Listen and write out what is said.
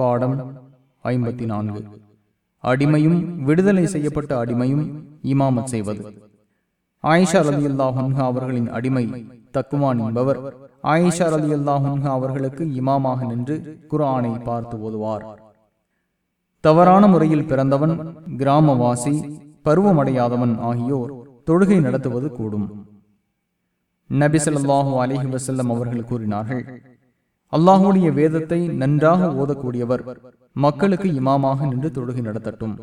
பாடம் ஐம்பத்தி நான்கு அடிமையும் விடுதலை செய்யப்பட்ட அடிமையும் இமாமத் செய்வது. ஆயிஷா ரலி அல்லாஹன்ஹா அவர்களின் அடிமை தக்குவான் என்பவர் ஆயிஷா ரலி அல்லாஹன்ஹா அவர்களுக்கு இமாமாக நின்று குர்ஆனை பார்த்து ஓதுவார். தவறான முறையில் பிறந்தவன் கிராமவாசி பருவமடையாதவன் ஆகியோர் தொழுகை நடத்துவது கூடும். நபி ஸல்லல்லாஹு அலைஹி வஸல்லம் அவர்கள் கூறினார்கள் அல்லாஹுடைய வேதத்தை நன்றாக ஓதக்கூடியவர். மக்களுக்கு இமாமாக நின்று தொழுகை நடத்தட்டும்.